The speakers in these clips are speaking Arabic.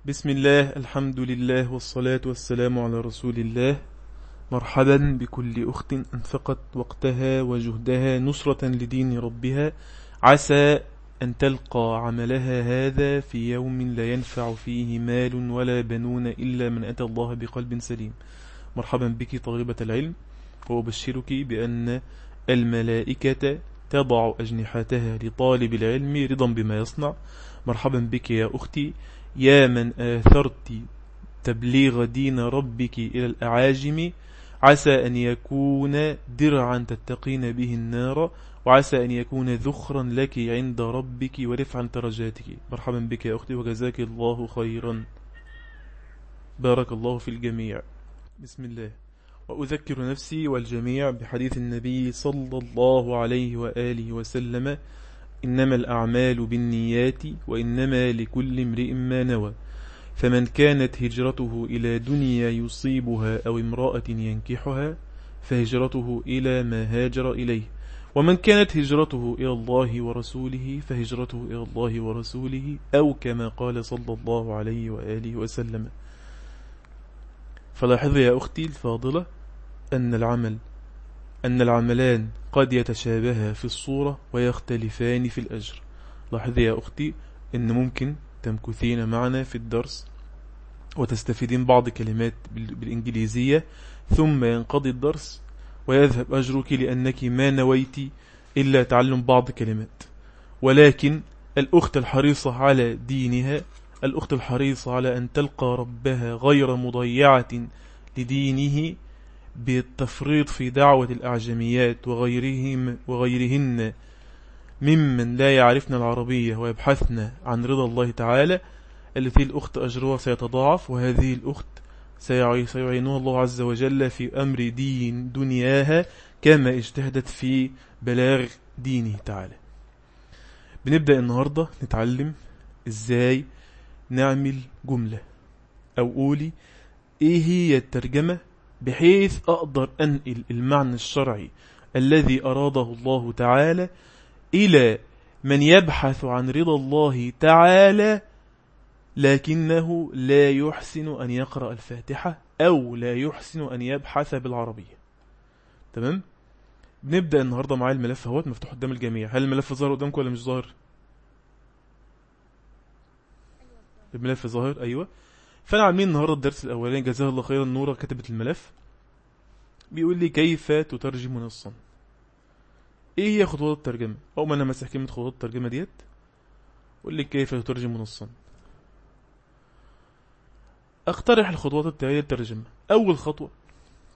بسم الله الحمد لله والصلاة والسلام على رسول الله. مرحبا بكل أخت أنفقت وقتها وجهدها نصرة لدين ربها. عسى أن تلقى عملها هذا في يوم لا ينفع فيه مال ولا بنون إلا من أتى الله بقلب سليم. مرحبا بك طالبة العلم. وأبشرك بأن الملائكة تضع أجنحتها لطالب العلم رضا بما يصنع. مرحبا بك يا أختي. يا من آثرت تبليغ دين ربك إلى الأعاجم عسى أن يكون درعا تتقين به النار وعسى أن يكون ذخرا لك عند ربك ورفعا درجاتك. مرحبا بك يا أختي وجزاك الله خيرا. بارك الله في الجميع. بسم الله. وأذكر نفسي والجميع بحديث النبي صلى الله عليه وآله وسلم إنما الأعمال بالنيات وإنما لكل امرئ ما نوى. فمن كانت هجرته إلى دنيا يصيبها أو امرأة ينكحها فهجرته إلى ما هاجر إليه. ومن كانت هجرته إلى الله ورسوله فهجرته إلى الله ورسوله أو كما قال صلى الله عليه وآله وسلم. فلاحظ يا أختي الفاضلة أن العمل أن العملان قد يتشابها في الصورة ويختلفان في الأجر. لاحظ يا أختي أن ممكن تمكثين معنا في الدرس وتستفيدين بعض كلمات بالإنجليزية ثم ينقضي الدرس ويذهب أجرك لأنك ما نويت إلا تعلم بعض كلمات. ولكن الأخت الحريصة على دينها الأخت الحريصة على أن تلقى ربها غير مضيعة لدينه بالتفريط في دعوة الأعجميات وغيرهم وغيرهن ممن لا يعرفن العربية ويبحثن عن رضا الله تعالى. التي الأخت أجرها سيتضاعف وهذه الأخت سيعينها الله عز وجل في أمر دين دنياها كما اجتهدت في بلاغ دينه تعالى. بنبدأ النهاردة نتعلم إزاي نعمل جملة أو قولي إيه هي الترجمة بحيث أقدر أنقل المعنى الشرعي الذي أراده الله تعالى إلى من يبحث عن رضا الله تعالى لكنه لا يحسن أن يقرأ الفاتحة أو لا يحسن أن يبحث بالعربية تمام؟ بنبدأ النهاردة معايا الملف أهوت مفتوح قدام الجميع هل الملف ظاهر قدامكم ولا مش ظاهر؟ الملف ظاهر أيوة فأنا عاملين النهاردة الدرس الأولاني؟ جزاها الله خيرا نورة كتبت الملف. بيقول لي كيف تترجم نصا؟ إيه هي خطوات الترجمة؟ اول ما أنا مسح كلمة خطوات الترجمة ديت. قول لي كيف تترجم نصا؟ أقترح الخطوات التالية للترجمة. أول خطوة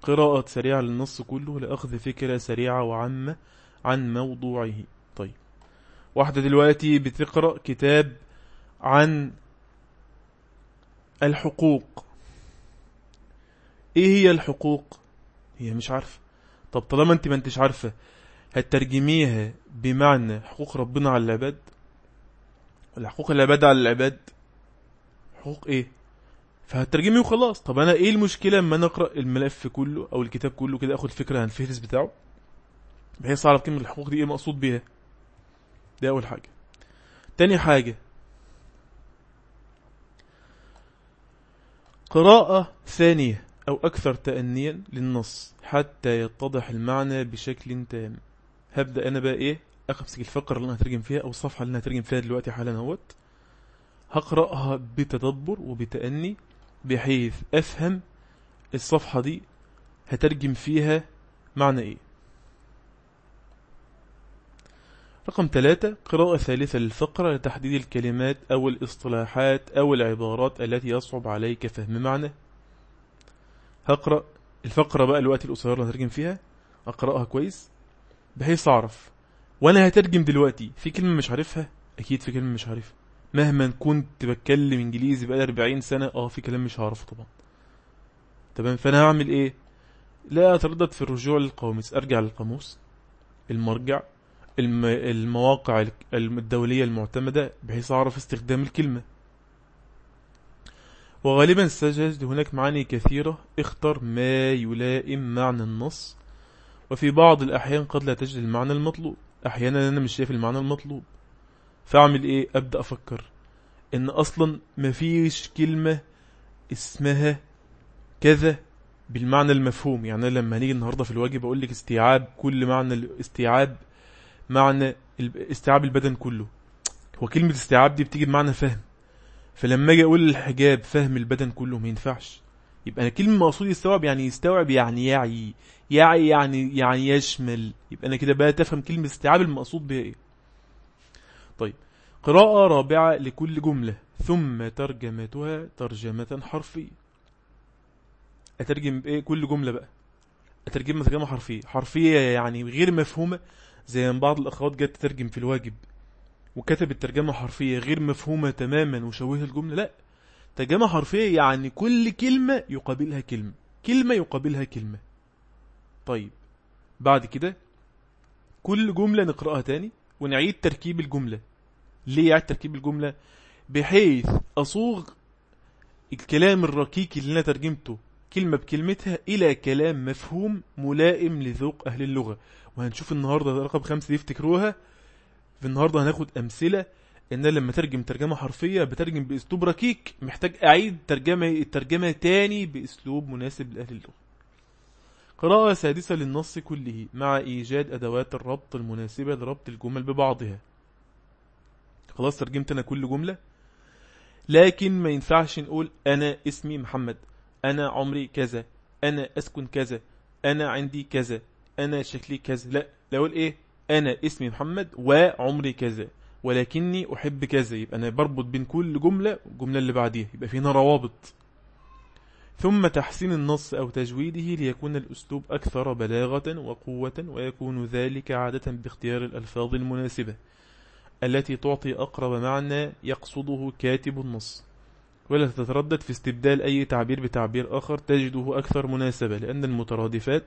قراءة سريعة للنص كله لأخذ فكرة سريعة وعامة عن موضوعه. طيب. واحدة دلوقتي بتقرأ كتاب عن الحقوق. إيه هي الحقوق؟ هي مش عارفة. طب طالما أنت ما أنتش عارفة هترجميها بمعنى حقوق ربنا على العباد؟ ولا حقوق العباد على العباد؟ حقوق إيه؟ فهترجمي وخلاص. طب أنا إيه المشكلة أما أنا أقرأ الملف كله أو الكتاب كله كده أخد فكرة عن الفهرس بتاعه؟ بحيث أعرف كلمة الحقوق دي إيه مقصود بيها. ده أول حاجة. تاني حاجة قراءة ثانية أو أكثر تأنيا للنص حتى يتضح المعنى بشكل تام. هبدأ أنا بقى إيه؟ أمسك الفقرة اللي أنا هترجم فيها أو الصفحة اللي أنا هترجم فيها دلوقتي حالا أهوت. هقرأها بتدبر وبتأني بحيث أفهم الصفحة دي هترجم فيها معنى إيه. رقم ثلاثة قراءة ثالثة للفقرة لتحديد الكلمات أو الاصطلاحات أو العبارات التي يصعب عليك فهم معنى هقرأ الفقرة بقى الوقت القصير اللي هترجم فيها. أقرأها كويس. بحيث أعرف وأنا هترجم دلوقتي في كلمة مش عارفها؟ أكيد في كلمة مش عارفها. مهما كنت بتكلم إنجليزي بقى 40 سنة أه في كلام مش هعرفه طبعا. تمام فأنا هعمل إيه؟ لا أتردد في الرجوع للقواميس أرجع للقاموس. المرجع. الم... المواقع الدولية المعتمدة بحيث أعرف استخدام الكلمة. وغالبا ستجد هناك معاني كثيرة. اختر ما يلائم معنى النص. وفي بعض الأحيان قد لا تجد المعنى المطلوب. أحيانا أنا مش شايف المعنى المطلوب. فأعمل إيه؟ أبدأ أفكر. إن أصلا مفيش كلمة اسمها كذا بالمعنى المفهوم. يعني لما هنيجي النهاردة في الواجب أقول لك استيعاب كل معنى الاستيعاب معنى استيعاب البدن كله. هو كلمة استيعاب دي بتيجي بمعنى فهم. فلما أجي أقول الحجاب فهم البدن كله ما ينفعش. يبقى أنا كلمة مقصود يستوعب يعني يستوعب يعني يعي يعي يعني يعني يشمل. يبقى أنا كده بقى تفهم كلمة استيعاب المقصود بها إيه. طيب قراءة رابعة لكل جملة. ثم ترجمتها ترجمة حرفية. أترجم إيه؟ كل جملة بقى. أترجمها ترجمة حرفية. حرفية يعني غير مفهومة. زي ما بعض الإخوات جت تترجم في الواجب وكتبت ترجمة حرفية غير مفهومة تماما وشوه الجملة. لا ترجمة حرفية يعني كل كلمة يقابلها كلمة كلمة يقابلها كلمة. طيب بعد كده كل جملة نقرأها تاني ونعيد تركيب الجملة. ليه يعيد تركيب الجملة؟ بحيث أصوغ الكلام الركيك اللي أنا ترجمته كلمة بكلمتها إلى كلام مفهوم ملائم لذوق أهل اللغة. وهنشوف النهاردة رقم خمسة دي افتكروها. في النهاردة هناخد أمثلة إن لما ترجم ترجمة حرفية بترجم بأسلوب ركيك محتاج أعيد ترجمة الترجمة تاني بأسلوب مناسب لأهل اللغة. قراءة سادسة للنص كله مع إيجاد أدوات الربط المناسبة لربط الجمل ببعضها. خلاص ترجمت أنا كل جملة؟ لكن ما ينفعش نقول أنا اسمي محمد. أنا عمري كذا أنا أسكن كذا أنا عندي كذا أنا شكلي كذا. لا أقول إيه؟ أنا اسمي محمد وعمري كذا ولكني أحب كذا. يبقى أنا بربط بين كل جملة والجملة اللي بعديها يبقى فينا روابط. ثم تحسين النص أو تجويده ليكون الأسلوب أكثر بلاغة وقوة ويكون ذلك عادة باختيار الألفاظ المناسبة التي تعطي أقرب معنى يقصده كاتب النص. ولا تتردد في استبدال أي تعبير بتعبير آخر تجده أكثر مناسبة لأن المترادفات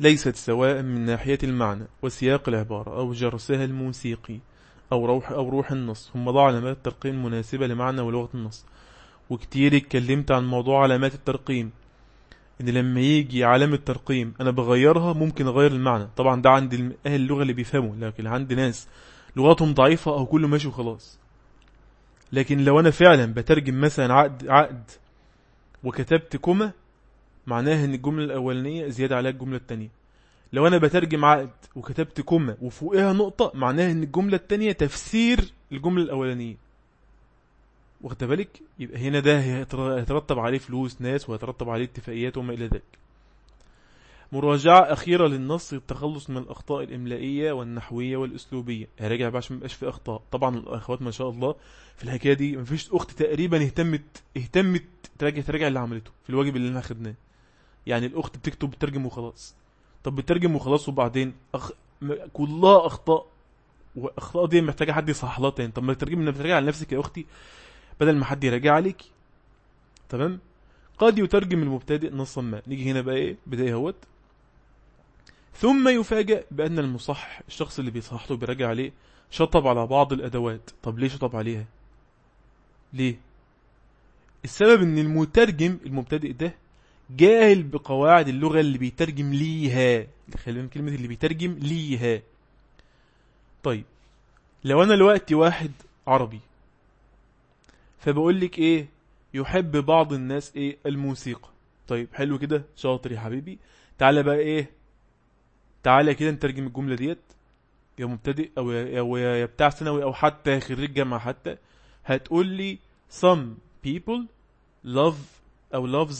ليست سواء من ناحية المعنى وسياق العبارة أو جرسها الموسيقي أو روح أو روح النص. هم ضع علامات ترقيم مناسبة لمعنى ولغة النص. وكتير اتكلمت عن موضوع علامات الترقيم إن لما يجي علامة ترقيم أنا بغيرها ممكن أغير المعنى. طبعا ده عند أهل اللغة اللي بيفهموا لكن عند ناس لغتهم ضعيفة أو كله ماشي وخلاص. لكن لو أنا فعلا بترجم مثلا عقد عقد وكتبت كومة معناها إن الجملة الأولانية زيادة عليها الجملة التانية. لو أنا بترجم عقد وكتبت كومة وفوقها نقطة معناها إن الجملة التانية تفسير الجملة الأولانية. واخد بالك؟ يبقى هنا ده هيترتب عليه فلوس ناس وهيترتب عليه اتفاقيات وما إلى ذلك. مراجعة أخيرة للنص التخلص من الأخطاء الإملائية والنحوية والأسلوبية. هراجع بقى عشان مبقاش في أخطاء. طبعا الأخوات ما شاء الله في الحكاية دي مفيش أخت تقريبا اهتمت اهتمت تراجع تراجع اللي عملته في الواجب اللي إحنا خدناه. يعني الأخت بتكتب بترجم وخلاص. طب بترجم وخلاص وبعدين أخ... كلها أخطاء. وأخطاء دي محتاجة حد يصحح لها تاني. طب ما ترجم انك بتراجع على نفسك يا أختي بدل ما حد يراجع عليك. تمام؟ قد يترجم المبتدئ نصا ما. نيجي هنا بقى إيه؟ بداية أهوت. ثم يفاجأ بأن المصحح الشخص اللي بيصحح له بيراجع عليه شطب على بعض الأدوات. طب ليه شطب عليها؟ ليه؟ السبب إن المترجم المبتدئ ده جاهل بقواعد اللغة اللي بيترجم ليها. خلينا كلمة اللي بيترجم ليها. طيب لو أنا دلوقتي واحد عربي فبقول لك إيه؟ يحب بعض الناس إيه؟ الموسيقى. طيب حلو كده؟ شاطر يا حبيبي. تعالى بقى إيه؟ تعالى كده نترجم الجملة ديت يا مبتدئ أو يا, أو يا بتاع ثانوي أو حتى خريج جامعة حتى هتقول لي some people love أو loves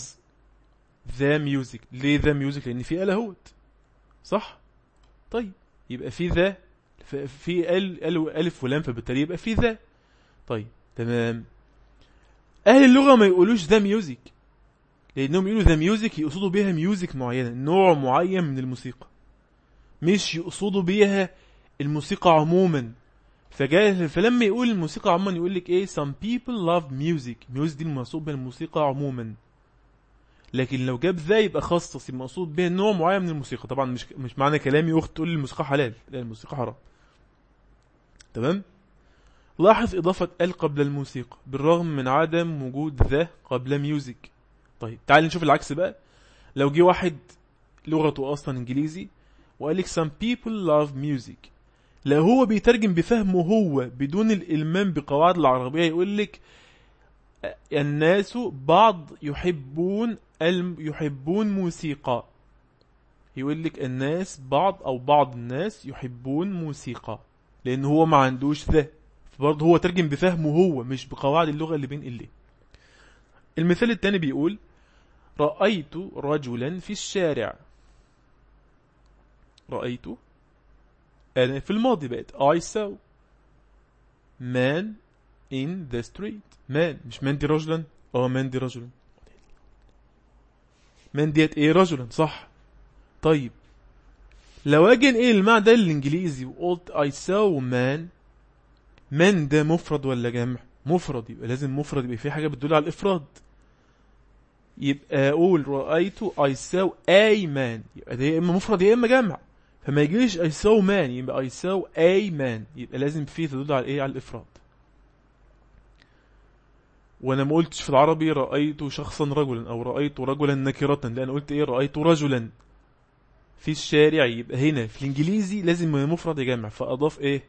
the music. ليه the music لأن في ال اهوت صح؟ طيب يبقى في the في ال الف ولام فبالتالي يبقى في the طيب تمام. أهل اللغة ما يقولوش the music لأنهم يقولوا the music يقصدوا بيها music معينة نوع معين من الموسيقى. مش يقصدوا بيها الموسيقى عموما. فجاء فلما يقول الموسيقى عموما يقول لك إيه؟ Some people love music. Music دي المقصود بها الموسيقى عموما. لكن لو جاب the يبقى خصص يبقى مقصود بها نوع معين من الموسيقى. طبعا مش مش معنى كلامي اخت تقول الموسيقى حلال لا الموسيقى حرام. تمام؟ لاحظ إضافة ال قبل الموسيقى بالرغم من عدم وجود the قبل music طيب تعال نشوف العكس بقى. لو جه واحد لغته أصلا إنجليزي وقال لك some people love music. لو هو بيترجم بفهمه هو بدون الإلمام بقواعد العربية. يقول لك الناس بعض يحبون يحبون موسيقى. يقول لك الناس بعض أو بعض الناس يحبون موسيقى. لأن هو ما عندوش ذا فبرضه هو ترجم بفهمه هو مش بقواعد اللغة اللي بين اللي المثال الثاني بيقول رأيت رجلا في الشارع. رأيت. أنا في الماضي بقت I saw man in the street. Man. مش man دي رجلا. آه man دي رجلا. Man ديت إيه؟ رجلا صح. طيب. لو أجي إيه المعنى ده الانجليزي وقلت I saw man. Man ده مفرد ولا جمع؟ مفرد. يبقى لازم مفرد يبقى فيه حاجة بتدل على الإفراد. يبقى أقول رأيت I saw a man. يبقى ده يا إما مفرد يا إما جمع. فما يجيش I saw man يبقى I saw a man. يبقى لازم فيه تدل على إيه؟ على الإفراد. وأنا ما قلتش في العربي رأيت شخصا رجلا أو رأيت رجلا نكرة لا أنا قلت إيه؟ رأيت رجلا. في الشارع يبقى هنا. في الإنجليزي لازم مفرد يجمع. فأضاف إيه؟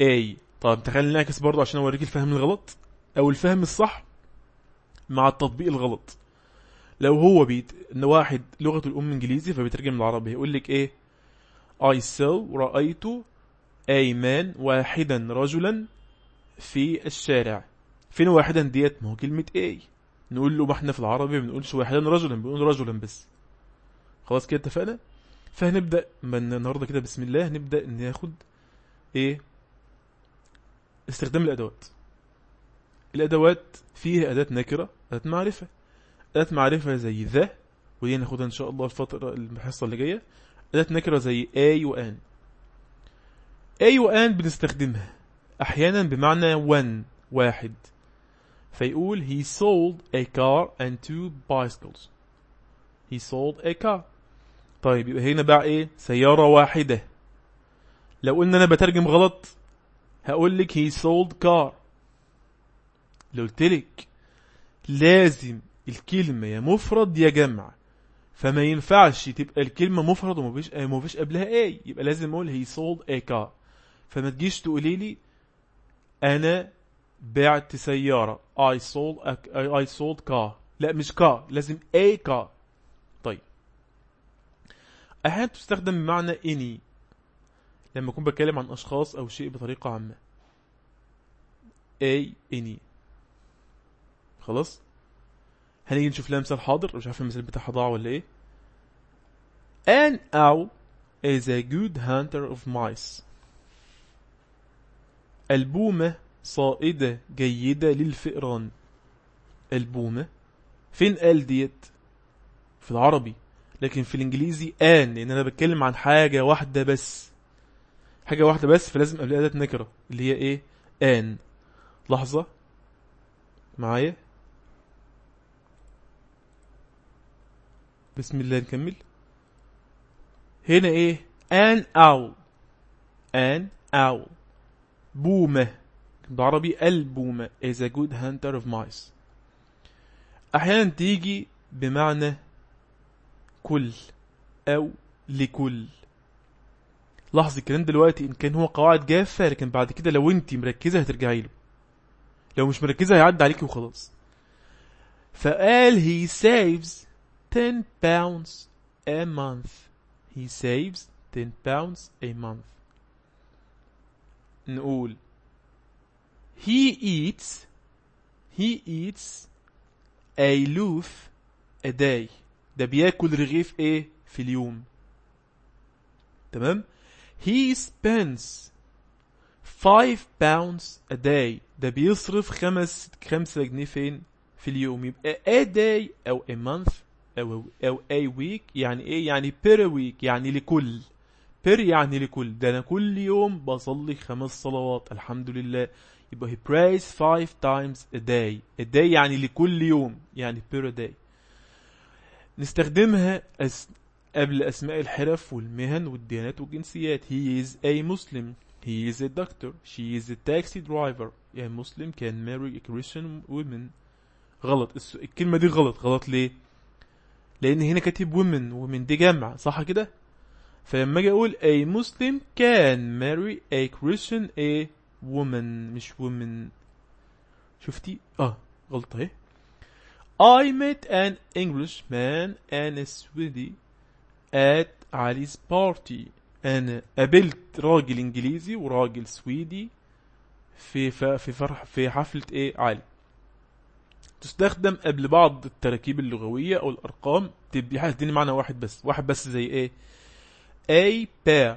اي طب تخيل نعكس برضه عشان أوريك الفهم الغلط أو الفهم الصح مع التطبيق الغلط. لو هو بيت إن واحد لغته الأم إنجليزي فبيترجم العربي يقول لك إيه؟ I saw رأيت man واحدا رجلا في الشارع. فين واحدا ديت؟ ما هو كلمة إيه نقول له ما إحنا في العربي ما بنقولش واحدا رجلا بنقول رجلا بس. خلاص كده اتفقنا؟ فهنبدأ من النهاردة كده بسم الله نبدأ ناخد إيه؟ استخدام الأدوات. الأدوات فيها أداة نكرة أداة معرفة. اداة معرفة زي ذا ودي ناخدها إن شاء الله الفترة الحصة اللي جاية. اداة نكرة زي a و an a و an بنستخدمها أحيانا بمعنى one واحد. فيقول he sold a car and two bicycles. He sold a car. طيب يبقى هنا باع إيه؟ سيارة واحدة. لو قلنا أنا بترجم غلط هقول لك he sold car. لو قلت لك لازم الكلمة يا مفرد يا جمع. فما ينفعش تبقى الكلمة مفرد وما فيش ما فيش قبلها إيه يبقى لازم أقول he sold a car. فما تجيش تقولي لي أنا بعت سيارة. Sold a, I sold car. لا مش car لازم a car. طيب. أحيانا تستخدم بمعنى any لما أكون بتكلم عن أشخاص أو شيء بطريقة عامة. A any خلاص؟ هنيجي نشوف لها مثال حاضر مش عارف المثال بتاعها ضاع ولا إيه. An owl is a good hunter of mice. البومة صائدة جيدة للفئران. البومة فين قال ديت في العربي لكن في الإنجليزي ان لأن أنا بتكلم عن حاجة واحدة بس. حاجة واحدة بس فلازم قبل أداة نكرة اللي هي إيه؟ ان لحظة. معايا؟ بسم الله نكمل. هنا إيه؟ an owl an owl بومة. بعربي البومة. is a good hunter of mice. أحيانا تيجي بمعنى كل أو لكل. لاحظ الكلام دلوقتي إن كان هو قواعد جافة لكن بعد كده لو انت مركزة هترجعي له. لو مش مركزة هيعدي عليكي وخلاص. فقال he saves 10 pounds a month he saves 10 pounds a month نقول he eats he eats a loaf a day ده بياكل رغيف ايه في اليوم تمام he spends 5 pounds a day ده بيصرف خمس خمسة جنيه فين في اليوم يبقى a day او a month أو أو a week يعني إيه؟ يعني per week يعني لكل. Per يعني لكل. ده أنا كل يوم بصلي خمس صلوات. الحمد لله. يبقى he prays five times a day. A day يعني لكل يوم. يعني per day. نستخدمها أس... قبل أسماء الحرف والمهن والديانات والجنسيات. He is a Muslim. He is a doctor. She is a taxi driver. يعني مسلم can marry a Christian غلط. الكلمة دي غلط. غلط ليه؟ لأن هنا كاتب women women دي جمع صح كده؟ فلما أجي أقول a Muslim can marry a Christian a woman مش woman. شفتي؟ آه غلطة أهي. I met an Englishman and a Swede at Ali's party. أنا قابلت راجل إنجليزي وراجل سويدي في في فرح في حفلة إيه علي. تستخدم قبل بعض التراكيب اللغوية أو الأرقام تبقى تديني معنى واحد بس واحد بس زي إيه؟ A pair.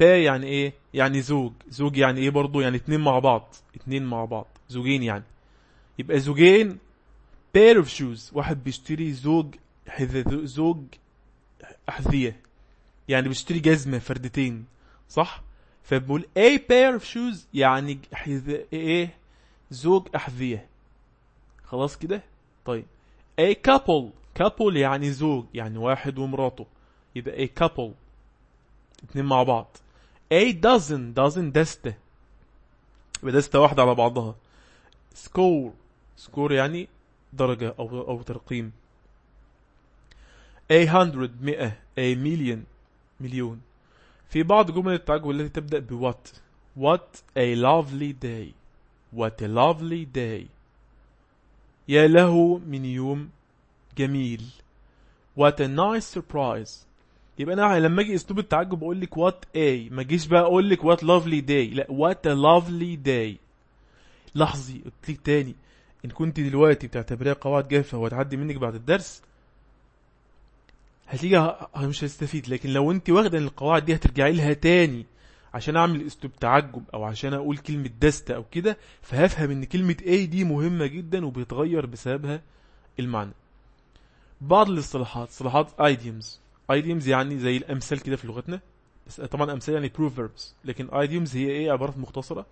Pair يعني إيه؟ يعني زوج. زوج يعني إيه برضو؟ يعني اتنين مع بعض. اتنين مع بعض. زوجين يعني. يبقى زوجين pair of shoes. واحد بيشتري زوج حذاء زوج أحذية. يعني بيشتري جزمة فردتين. صح؟ فبقول a pair of shoes يعني حذاء إيه؟ زوج أحذية. خلاص كده؟ طيب. A couple. Couple يعني زوج يعني واحد ومراته. يبقى a couple. اتنين مع بعض. A dozen. Dozen دستة. يبقى دستة واحدة على بعضها. Score. Score يعني درجة أو أو ترقيم. A hundred. مئة. A million. مليون. في بعض جمل التعجب التي تبدأ ب what. What a lovely day. What a lovely day. يا له من يوم جميل. What a nice surprise. يبقى أنا لما أجي أسلوب التعجب أقول لك what a ما أجيش بقى أقول لك what lovely day. لا what a lovely day. لاحظي قلت لك تاني إن كنت دلوقتي بتعتبريها قواعد جافه وهتعدي منك بعد الدرس هتيجي مش هتستفيد لكن لو أنت واخدة القواعد دي هترجعي لها تاني. عشان اعمل اسلوب تعجب أو عشان أقول كلمة دستة أو كده فهفهم ان كلمة A دي مهمة جدا وبيتغير بسببها المعنى. بعض الاصطلاحات اصطلاحات idioms. idioms يعني زي الأمثال كده في لغتنا. بس طبعا أمثال يعني proverbs. لكن idioms هي إيه؟ عبارات مختصرة.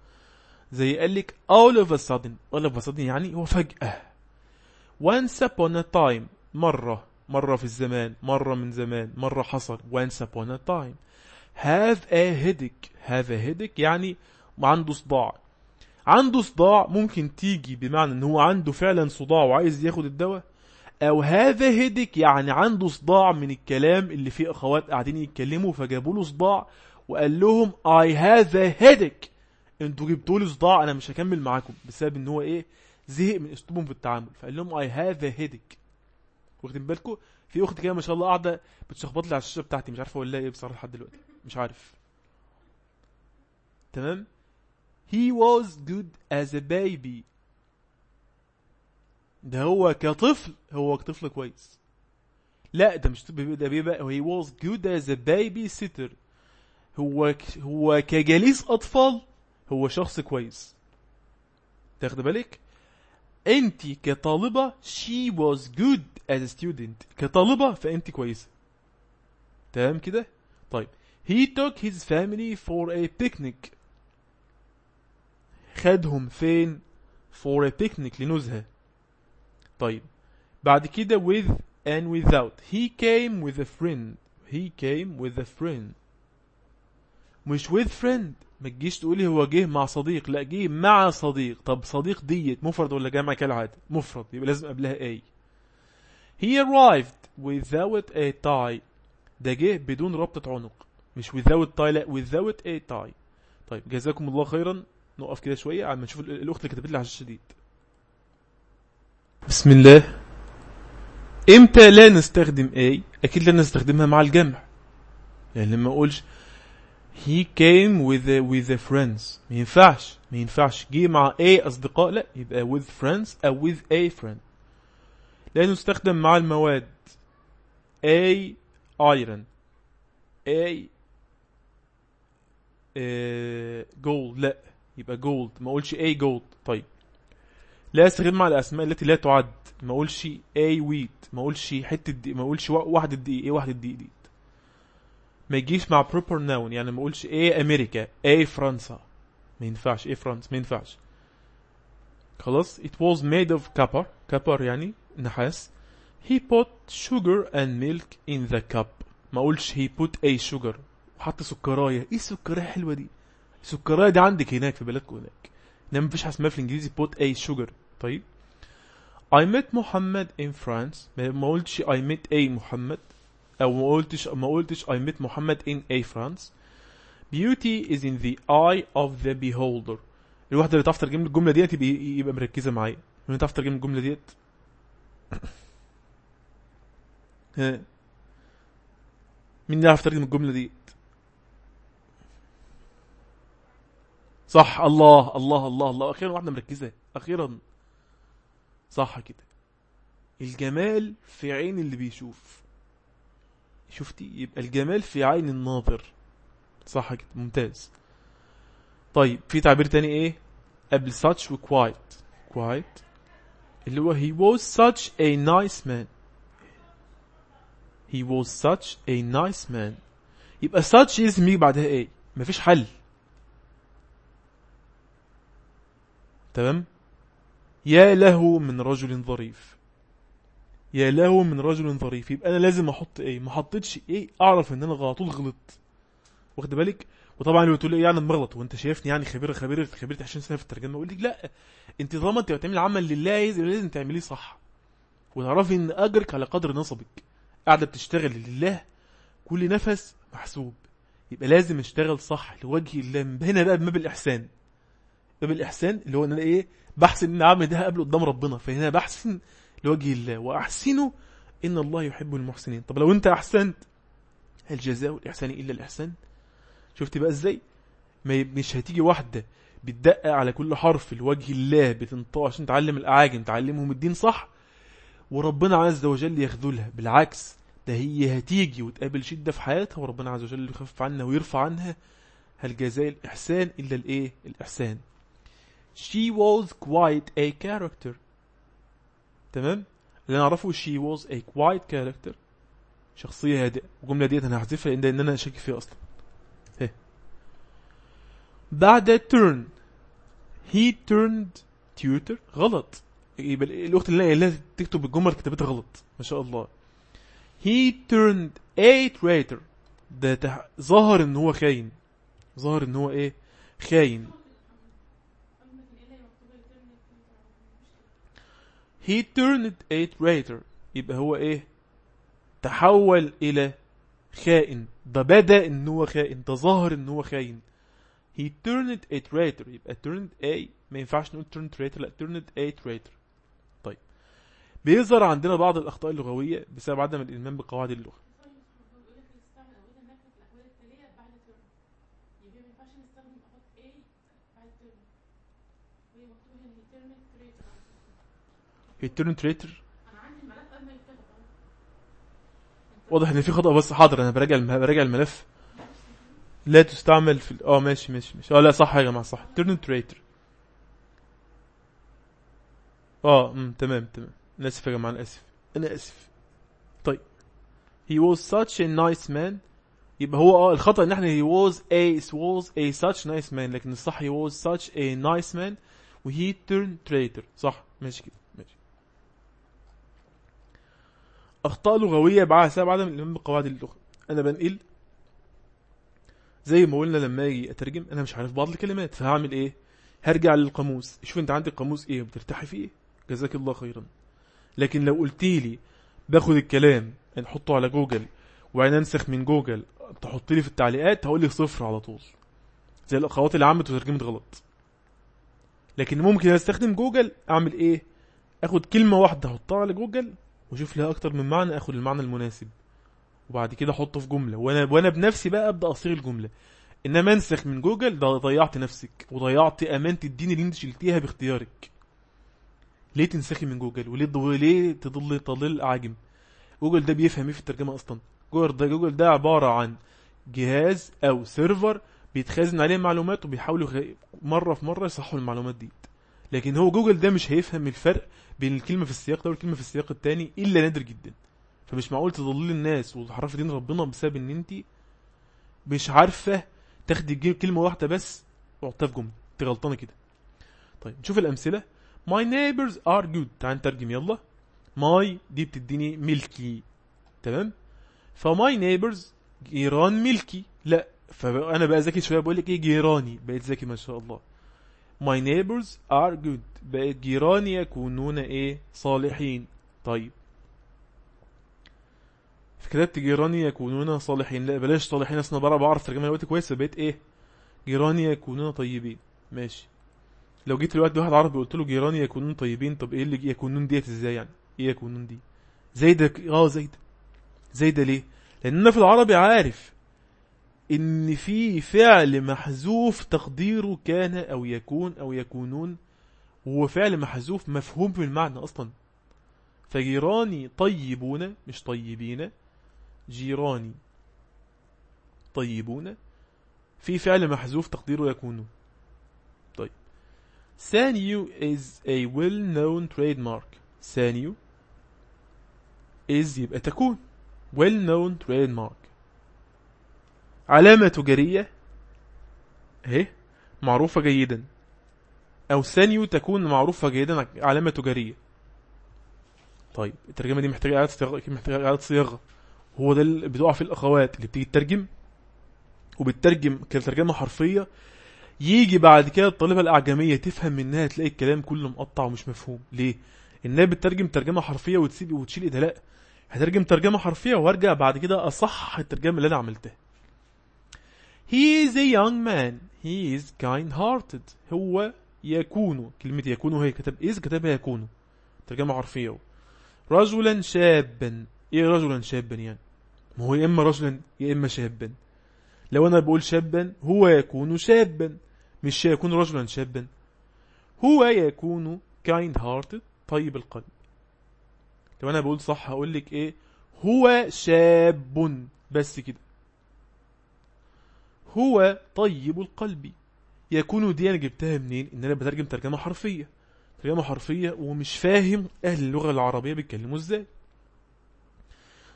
زي قال لك all of a sudden all of a sudden يعني هو فجأة. once upon a time مرة مرة في الزمان مرة من زمان مرة حصل once upon a time. have a headache. A headache يعني عنده صداع. عنده صداع ممكن تيجي بمعنى إن هو عنده فعلا صداع وعايز ياخد الدواء أو a headache يعني عنده صداع من الكلام اللي فيه إخوات قاعدين يتكلموا فجابوا له صداع وقال لهم have a headache. أنتوا جبتوا لي صداع أنا مش هكمل معاكم بسبب إن هو إيه؟ زهق من أسلوبهم في التعامل. فقال لهم have a headache. واخدين بالكم؟ في أخت كده ما شاء الله قاعدة بتشخبط لي على الشاشة بتاعتي مش عارفة لها إيه بصراحة لحد دلوقتي مش عارف. تمام؟ He was good as a baby. ده هو كطفل هو طفل كويس. لا ده مش ده بيبقى he was good as a baby sitter. هو هو كجليس أطفال هو شخص كويس. تاخد بالك؟ انت كطالبة she was good as a student. كطالبة فانت كويسة. تمام كده؟ طيب. He took his family for a picnic. خدهم فين for a picnic لنزهة. طيب بعد كده with and without. He came with a friend. He came with a friend. مش with friend. ما تجيش تقولي هو جه مع صديق. لا جه مع صديق. طب صديق ديت مفرد ولا جمع كالعادة؟ مفرد يبقى لازم قبلها a. He arrived without a tie. ده جه بدون ربطة عنق. مش without tie لا without a tie. طيب جزاكم الله خيرا. نقف كده شوية عم نشوف ال- الأخت اللي كتبت لي على الشديد. بسم الله. إمتى لا نستخدم a أكيد لا نستخدمها مع الجمع. يعني لما أقولش he came with a, with a friends. ما ينفعش. ما ينفعش. جه مع a أصدقاء؟ لا. يبقى with friends أو with a friend. لا نستخدم مع المواد. A iron. A آه، gold. لا. يبقى gold. ما أقولش a gold. طيب. لا استخدم مع الأسماء التي لا تعد. ما أقولش a wheat. ما أقولش حتة دقيق ما أقولش وا- واحدة دقيق إيه واحدة دقيق دي. ما يجيش مع proper noun. يعني ما أقولش إيه أمريكا. إيه فرنسا. ما ينفعش. إيه فرنسا. ما ينفعش. خلاص. It was made of copper. Copper يعني نحاس. He put sugar and milk in the cup. ما أقولش he put a sugar. وحط سكراية. إيه السكرايه الحلوة دي؟ السكرايه دي عندك هناك في بلدكم هناك. انما مفيش حاجة اسمها في الإنجليزي put a sugar. طيب. I met محمد in France. ما قلتش I met a محمد أو ما قلتش ما قلتش I met محمد in a France. Beauty is in the eye of the beholder. الواحدة اللي تعرف ترجم الجملة ديت يبقى, يبقى مركزة معايا. اللي تعرف ترجم الجملة ديت. مين يعرف ترجم الجملة ديت صح الله الله الله الله. أخيرا واحدة مركزة. أخيرا. صح كده. الجمال في عين اللي بيشوف. شفتي؟ يبقى الجمال في عين الناظر. صح كده. ممتاز. طيب في تعبير تاني إيه؟ قبل such و quiet quiet اللي هو he was such a nice man. He was such a nice man. يبقى such لازم يجي بعدها إيه؟ مفيش حل. تمام؟ يا له من رجل ظريف. يا له من رجل ظريف. يبقى أنا لازم أحط إيه؟ ما حطيتش إيه؟ أعرف إن أنا على طول غلطت. واخد بالك؟ وطبعا لو تقول لي يعني مغلط وأنت شايفني يعني خبير خبير خبير 20 سنه في الترجمة. أقول لك لا أنت طالما انت بتعمل عمل لله لازم تعمليه صح. وتعرفي إن أجرك على قدر نصبك. قاعدة بتشتغل لله كل نفس محسوب. يبقى لازم أشتغل صح لوجه الله. هنا بقى باب الإحسان. باب الاحسان اللي هو إن أنا إيه بحسن إن أعمل ده قبل قدام ربنا. فهنا بحسن لوجه الله واحسنوا إن الله يحب المحسنين. طب لو أنت أحسنت هل جزاء الإحسان إلا الإحسان؟ شفت بقى إزاي؟ ما مش هتيجي واحدة بتدقق على كل حرف لوجه الله بتنطق عشان تعلم الأعاجم تعلمهم الدين صح؟ وربنا عز وجل يخذلها. بالعكس ده هي هتيجي وتقابل شدة في حياتها وربنا عز وجل يخفف عنها ويرفع عنها. هل جزاء الإحسان إلا الإيه؟ الإحسان. She was quite a character. تمام؟ اللي نعرفه she was a quiet character. شخصية هادئة. الجملة ديت أنا هحذفها لأن أنا شاكك فيها أصلا. هي. بعد turn. He turned tutor. غلط. يبقى الأخت اللي اللي تكتب الجمل كتابتها غلط. ما شاء الله. He turned a traitor. ده. ظهر إن هو خاين. ظهر إن هو إيه؟ خاين. He turned a traitor. يبقى هو إيه؟ تحول إلى خائن. ده بدأ إن هو خائن. ده ظهر إن هو خاين he turned a traitor. يبقى turned a ما ينفعش نقول turned traitor. لأ turned a traitor. طيب. بيظهر عندنا بعض الأخطاء اللغوية بسبب عدم الالمام بقواعد اللغة. Turned traitor. واضح إن في خطأ بس حاضر أنا براجع براجع الملف. لا تستعمل في آه ماشي ماشي ماشي. آه لا صح يا جماعة صح. Turn traitor. آه امم تمام تمام. أنا آسف يا جماعة أنا آسف. أنا آسف. طيب. He was such a nice man. يبقى هو آه الخطأ إن إحنا he was a was a such nice man. لكن الصح he was such a nice man. و he turned traitor. صح. ماشي كده. أخطاء لغوية بعد سبب عدم الالمام بقواعد اللغة. أنا بنقل زي ما قلنا لما أجي أترجم أنا مش عارف بعض الكلمات فهعمل إيه؟ هرجع للقاموس. شوف أنت عندك قاموس إيه وبترتاحي فيه؟ جزاك الله خيرا. لكن لو قلت لي باخد الكلام نحطه على جوجل وبعدين أنسخ من جوجل تحط لي في التعليقات هقول لي صفر على طول. زي الاخوات اللي عملت وترجمت غلط. لكن ممكن أستخدم جوجل أعمل إيه؟ آخد كلمة واحدة أحطها على جوجل واشوف لها أكتر من معنى آخد المعنى المناسب. وبعد كده أحطه في جملة. وأنا وأنا بنفسي بقى أبدأ أصيغ الجملة. انما أنسخ من جوجل ده ضيعت نفسك. وضيعت أمانة الدين اللي أنت شلتيها باختيارك. ليه تنسخي من جوجل؟ وليه وليه تضل تضل الاعاجم جوجل ده بيفهم إيه في الترجمة أصلا؟ جوجل ده جوجل ده عبارة عن جهاز أو server بيتخزن عليه معلومات وبيحاولوا مرة في مرة يصحوا المعلومات دي. لكن هو جوجل ده مش هيفهم الفرق بين الكلمة في السياق ده والكلمة في السياق التاني إلا نادر جدا. فمش معقول تضللي الناس وتحرفي دين ربنا بسبب إن انت مش عارفة تاخدي كلمة واحدة بس وحطها في جملة. انت غلطانة كده. طيب نشوف الأمثلة. My neighbors are good. تعال نترجم يلا. My دي بتديني ملكي. تمام؟ فماي نيبرز جيران ملكي. لا فانا بقى ذكي شوية بقول لك إيه؟ جيراني. بقيت ذكي ما شاء الله. My neighbors are good. بقت جيراني يكونون إيه؟ صالحين. طيب. فكتبت جيراني يكونون صالحين. لا بلاش صالحين أصلا بقى بعرف ترجمة دلوقتي كويس فبقيت إيه؟ جيراني يكونون طيبين. ماشي. لو جيت دلوقتي واحد عربي قلت له جيراني يكونون طيبين طب إيه اللي يكونون ديت إزاي يعني؟ إيه يكونون دي؟ زايدة آه زايدة. زايدة ليه؟ لأن أنا في العربي عارف. إن في فعل محذوف تقديره كان أو يكون أو يكونون هو فعل محذوف مفهوم في المعنى أصلا. فجيراني طيبون مش طيبين جيراني طيبون في فعل محذوف تقديره يكون طيب. سانيو is a well known trademark. سانيو is يبقى تكون. Well known trademark. علامة تجارية اهي معروفة جيدا. أو سانيو تكون معروفة جيدا علامة تجارية. طيب الترجمة دي محتاجة إعادة صياغة محتاجة إعادة صياغة. هو ده اللي بتقع في الأخوات اللي بتيجي تترجم وبتترجم كترجمة حرفية. يجي بعد كده الطالبة الأعجمية تفهم منها تلاقي الكلام كله مقطع ومش مفهوم. ليه؟ إنها بتترجم ترجمة حرفية وتسيب وتشيل لأ هترجم ترجمة حرفية وأرجع بعد كده أصح الترجمة اللي أنا عملتها. He is a young man. He is kind hearted هو يكون. كلمة يكون هي كتب إذ كتبها يكون. ترجمة حرفية رجلا شابا. إيه رجلا شابا يعني؟ ما هو يا إما رجلا يا إما شابا. لو أنا بقول شابا هو يكون شابا. مش يكون رجلا شابا. هو يكون kind hearted طيب القلب. لو أنا بقول صح هقول لك إيه؟ هو شاب. بس كده. هو طيب القلب. يكون دي أنا جبتها منين؟ إن أنا بترجم ترجمة حرفية. ترجمة حرفية ومش فاهم أهل اللغة العربية بيتكلموا إزاي.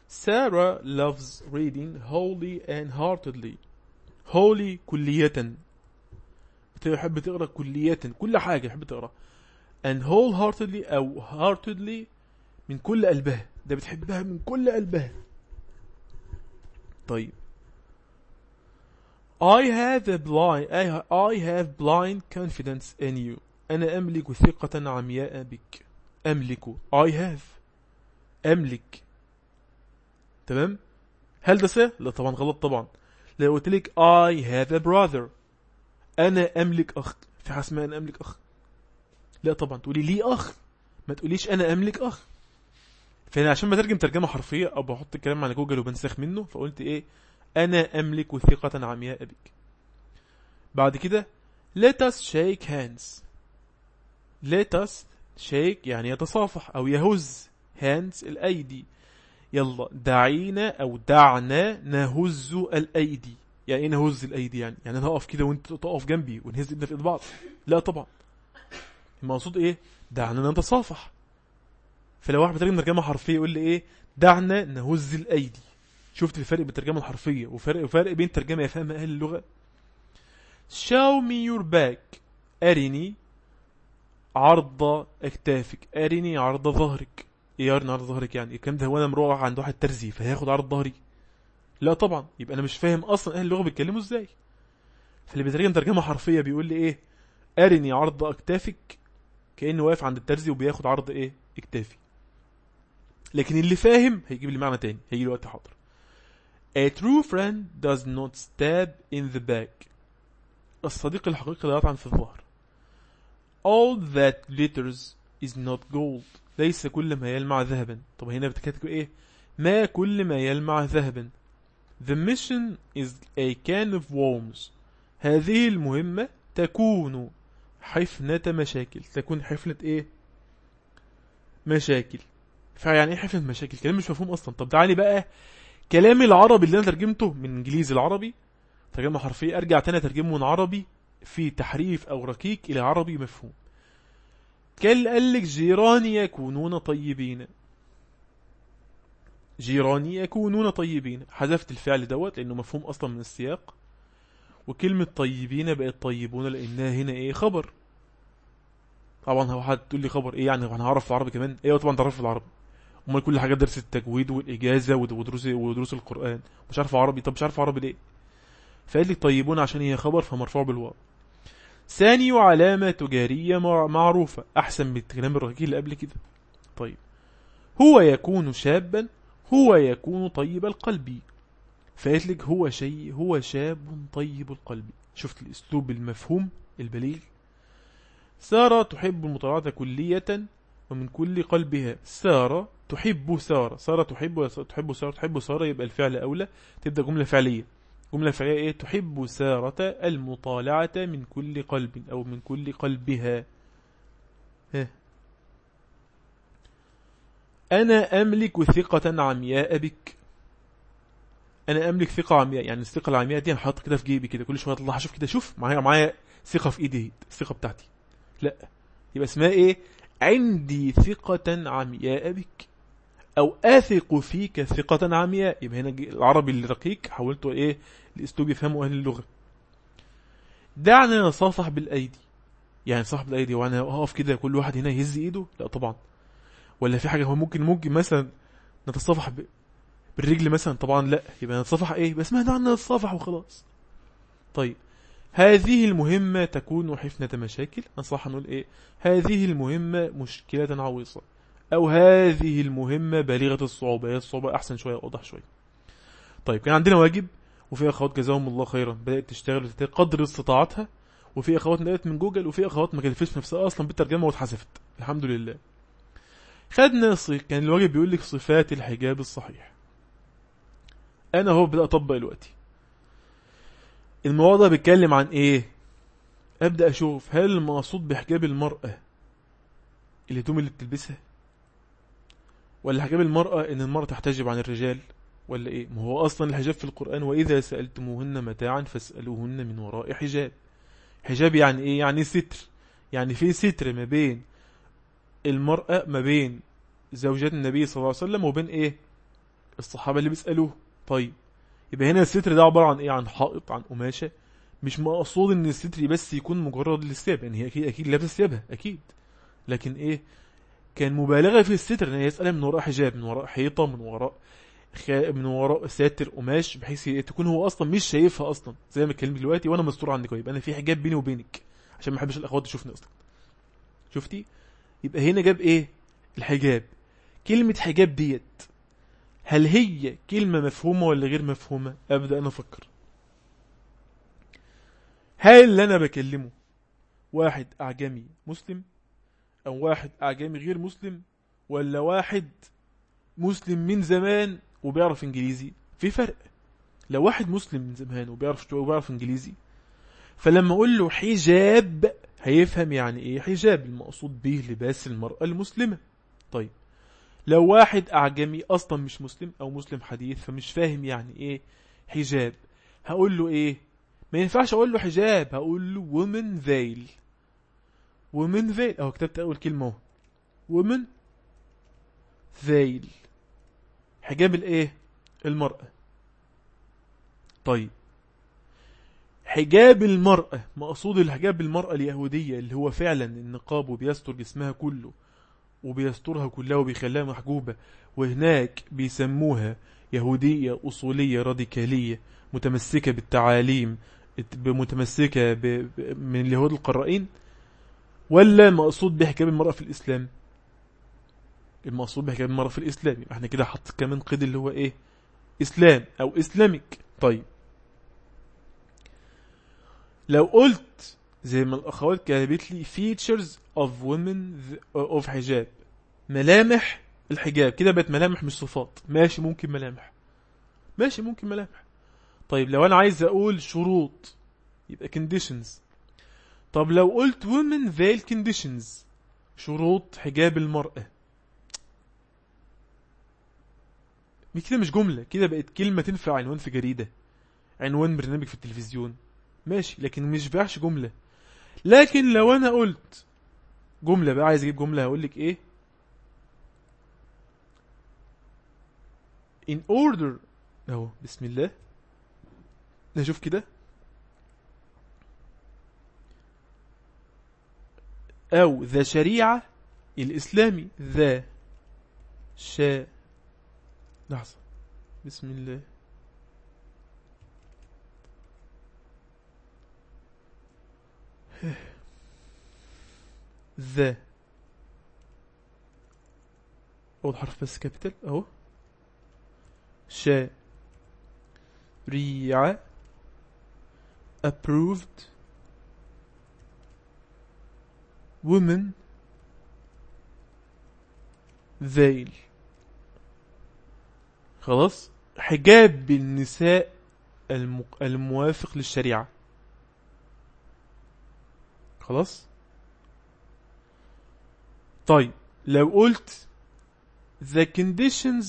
Sarah loves reading wholly and heartedly. Wholly كلية. بتحب تقرأ كلية. كل حاجة بتحب تقرأ. And wholeheartedly أو heartedly من كل قلبها. ده بتحبها من كل قلبها. طيب. I have a blind I, have blind confidence in you. أنا أملك ثقة عمياء بك. أملك. I have. أملك. تمام؟ هل ده صح؟ لا طبعا غلط طبعا. لو قلت لك I have a brother. أنا أملك أخ. في حاجة اسمها أنا أملك أخ؟ لا طبعا. تقولي لي أخ. ما تقوليش أنا أملك أخ. فأنا عشان بترجم ترجمة حرفية أو بحط الكلام على جوجل وبنسخ منه فقلت إيه؟ أنا أملك ثقة عمياء بك بعد كده let us shake hands. let us shake يعني يتصافح أو يهز hands الأيدي. يلا دعينا أو دعنا نهز الأيدي. يعني إيه نهز الأيدي يعني؟ يعني أنا هقف كده وأنت تقف جنبي ونهز إيدنا في إيد بعض. لا طبعا. المقصود إيه؟ دعنا نتصافح. فلو واحد بترجم ترجمة حرفية يقول لي إيه؟ دعنا نهز الأيدي. شفت الفرق بين الترجمة الحرفية وفرق وفرق بين ترجمة يفهمها أهل اللغة؟ Show me your back. أرني عرض أكتافك. أرني عرض ظهرك. إيه يرني عرض ظهرك يعني؟ الكلام ده هو أنا مروح عند واحد ترزي فهياخد عرض ظهري. لا طبعا. يبقى أنا مش فاهم أصلا أهل اللغة بيتكلموا إزاي. فاللي بيترجم ترجمة حرفية بيقول لي إيه؟ أرني عرض أكتافك. كأنه واقف عند الترزي وبياخد عرض إيه؟ أكتافي. لكن اللي فاهم هيجيب لي معنى تاني. هيجي وقت حاضر. A true friend does not stab in the back. الصديق الحقيقي لا يطعن في الظهر. All that glitters is not gold. ليس كل ما يلمع ذهبا. طب هنا بتكتب إيه؟ ما كل ما يلمع ذهبا. The mission is a can of worms. هذه المهمة تكون حفنة مشاكل. تكون حفنة إيه؟ مشاكل. فيعني إيه حفنة مشاكل؟ كلام مش مفهوم أصلا. طب تعالي بقى كلامي العربي اللي أنا ترجمته من إنجليزي العربي ترجمة حرفية أرجع تاني أترجمه من عربي في تحريف أو ركيك إلى عربي مفهوم. كل قال لك جيراني يكونون طيبين. جيراني يكونون طيبين. حذفت الفعل دوت لأنه مفهوم أصلا من السياق. وكلمة طيبين بقت طيبون لأنها هنا إيه؟ خبر. طبعا هو حد تقول لي خبر إيه يعني؟ أنا هعرف العربي كمان. أيوه طبعا تعرف العربي. امال كل حاجة درس التجويد والإجازة ودروس ودروس القرآن. مش عارف عربي. طب مش عارف عربي ليه؟ فقال لي طيبون عشان هي خبر فمرفوع بالواو. ثاني علامة تجارية معروفة. أحسن من الكلام الرقيق اللي قبل كده. طيب. هو يكون شابا هو يكون طيب القلب. فقالت لك هو شيء هو شاب طيب القلب. شفت الأسلوب المفهوم البليغ؟ سارة تحب المطالعة كلية ومن كل قلبها. سارة تحب سارة. سارة تحب تحب سارة. تحب سارة يبقى الفعل أولى. تبدأ جملة فعلية. جملة فعلية إيه؟ تحب سارة المطالعة من كل قلب أو من كل قلبها. ها. أنا أملك ثقة عمياء بك. أنا أملك ثقة عمياء. يعني الثقة العمياء دي أنا حاطط كده في جيبي كده. كل شوية أطلعها شوف كده. شوف معايا معايا ثقة في إيدي. الثقة بتاعتي. لا. يبقى اسمها إيه؟ عندي ثقة عمياء بك. أو أثق فيك ثقة عمياء يبقى هنا العربي الرقيق حاولته إيه؟ الأسلوب يفهمه أهل اللغة. دعنا نصافح بالأيدي. يعني صاحب الأيدي وأنا أقف كده كل واحد هنا يهز إيده؟ لا طبعا. ولا في حاجة هو ممكن ممكن مثلا نتصافح ب... بالرجل مثلا؟ طبعا لا. يبقى نتصافح إيه؟ بس ما دعنا نتصافح وخلاص. طيب. هذه المهمة تكون حفنة مشاكل. أنصح نقول إيه؟ هذه المهمة مشكلة عويصة. أو هذه المهمة بالغة الصعوبة. هي الصعوبة أحسن شوية أوضح شوية. طيب كان عندنا واجب وفي أخوات جزاهم الله خيرا بدأت تشتغل قدر استطاعتها وفي أخوات نقلت من جوجل وفي أخوات ما كلفتش نفسها أصلا بالترجمة واتحذفت. الحمد لله. خدنا. كان الواجب بيقول لك صفات الحجاب الصحيح. أنا هو بدأ أطبق دلوقتي. الموضوع بيتكلم عن إيه؟ أبدأ أشوف هل المقصود بحجاب المرأة الهدوم اللي بتلبسها ولا حجاب المرأة إن المرأة تحتجب عن الرجال ولا إيه؟ ما هو أصلا الحجاب في القرآن وإذا سألتموهن متاعا فاسألوهن من وراء حجاب. حجاب يعني إيه؟ يعني ستر. يعني في ستر ما بين المرأة ما بين زوجات النبي صلى الله عليه وسلم وبين إيه؟ الصحابة اللي بيسألوه. طيب يبقى هنا الستر ده عبارة عن إيه؟ عن حائط عن قماشة. مش مقصود إن الستر بس يكون مجرد للثياب يعني هي أكيد أكيد لابسة ثيابها أكيد. لكن إيه؟ كان مبالغة في الستر ان هي يسألها من وراء حجاب من وراء حيطة من وراء. من وراء ساتر قماش بحيث تكون هو أصلا مش شايفها أصلا. زي ما اتكلمت دلوقتي وأنا مستور عندك يبقى أنا في حجاب بيني وبينك عشان ما أحبش الأخوات تشوفني أصلا. شفتي؟ يبقى هنا جاب إيه؟ الحجاب. كلمة حجاب ديت هل هي كلمة مفهومة ولا غير مفهومة؟ أبدأ أنا أفكر. هل اللي أنا بكلمه واحد أعجمي مسلم؟ أو واحد أعجمي غير مسلم ولا واحد مسلم من زمان وبيعرف إنجليزي؟ في فرق. لو واحد مسلم من زمان وبيعرف وبيعرف إنجليزي فلما أقول له حجاب هيفهم يعني إيه حجاب؟ المقصود به لباس المرأة المسلمة. طيب لو واحد أعجمي أصلا مش مسلم أو مسلم حديث فمش فاهم يعني إيه حجاب هقول له إيه؟ ما ينفعش أقول له حجاب هقول له woman veil. Woman veil أهو كتبت أول كلمة أهو. woman veil حجاب الإيه؟ المرأة. طيب. حجاب المرأة. مقصود الحجاب المرأة اليهودية اللي هو فعلا النقاب وبيستر جسمها كله وبيسترها كلها وبيخليها محجوبة وهناك بيسموها يهودية أصولية راديكالية متمسكة بالتعاليم متمسكة. من اليهود القرائين. ولا مقصود بحجاب المرأة في الإسلام. المقصود بحجاب المرأة في الإسلام. يبقى إحنا كده حط كمان قيد اللي هو إيه؟ إسلام أو إسلامك طيب. لو قلت زي ما الأخوات كتبت لي features of women of حجاب ملامح الحجاب. كده بقت ملامح مش صفات. ماشي ممكن ملامح. ماشي ممكن ملامح. طيب لو أنا عايز أقول شروط يبقى conditions. طب لو قلت women veil conditions شروط حجاب المرأة. كده مش جملة كده بقت كلمة تنفع عنوان في جريدة عنوان برنامج في التلفزيون. ماشي لكن مش بيعش جملة. لكن لو أنا قلت جملة بقى عايز أجيب جملة هقول لك إيه؟ In order أهو بسم الله. نشوف كده. أو ذا شريعة الإسلامي. ذا شا لحظة. بسم الله. ذا. أول حرف بس كابيتال. أهو. شريعة approved. Women veil. خلاص؟ حجاب النساء الموافق للشريعة. خلاص؟ طيب لو قلت the conditions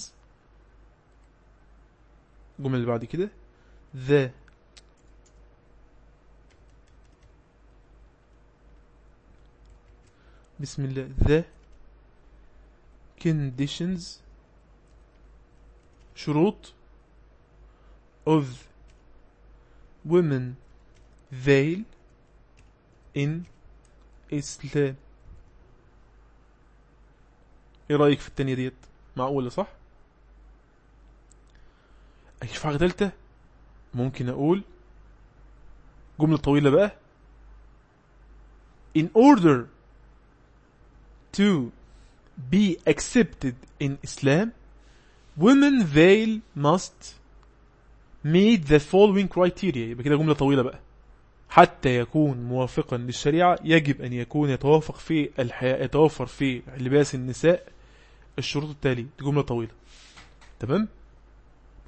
الجملة اللي بعد كده the بسم الله the conditions. شروط of women veil in Islam. إيه رأيك في التانية ديت؟ معقولة صح؟ إيش حاجة تالتة ممكن أقول جملة طويلة بقى. In order to be accepted in Islam women veil must meet the following criteria. يبقى كده جملة طويلة بقى. حتى يكون موافقا للشريعة يجب أن يكون يتوافق في الحياة يتوفر في لباس النساء الشروط التالية. دي جملة طويلة. تمام؟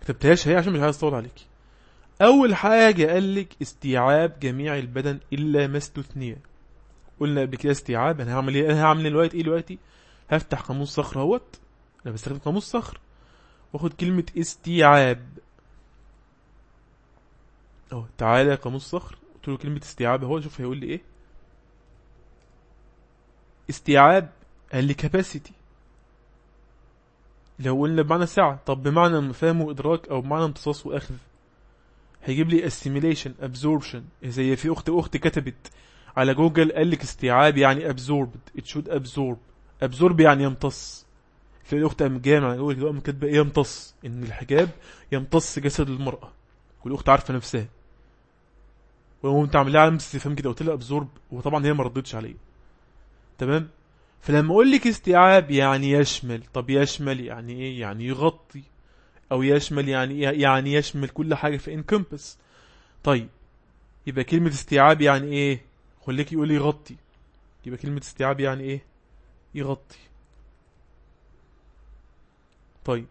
كتبتهاش هي عشان مش عايز أطول عليك أول حاجة قال لك استيعاب جميع البدن إلا ما استثني. قلنا قبل كده استيعاب أنا هعمل إيه؟ أنا هعمل دلوقتي؟ إيه دلوقتي؟ هفتح قاموس صخر أهوت. أنا بستخدم قاموس صخر وآخد كلمة استيعاب. أهو تعالى قاموس صخر. قلت له كلمة استيعاب أهو شوف هيقول لي إيه. استيعاب قال لي كاباسيتي لو قلنا بمعنى سعة طب بمعنى فهم وإدراك أو بمعنى امتصاص وأخذ. هيجيب لي assimilation absorption. زي في أخت أخت كتبت. على جوجل قال لك استيعاب يعني absorbed it should absorb. Absorb يعني يمتص. في الأخت قام جامع على جوجل قام كاتبة إيه؟ يمتص. إن الحجاب يمتص جسد المرأة. والأخت عارفة نفسها. وقمت عامل على استفهام كده. قلت لها absorb. وطبعا هي ما ردتش عليه تمام؟ فلما أقول لك استيعاب يعني يشمل. طب يشمل يعني إيه؟ يعني يغطي. أو يشمل يعني إيه؟ يعني يشمل كل حاجة في encompass. طيب. يبقى كلمة استيعاب يعني إيه؟ خليك يقول يغطي. يبقى كلمة استيعاب يعني إيه؟ يغطي. طيب.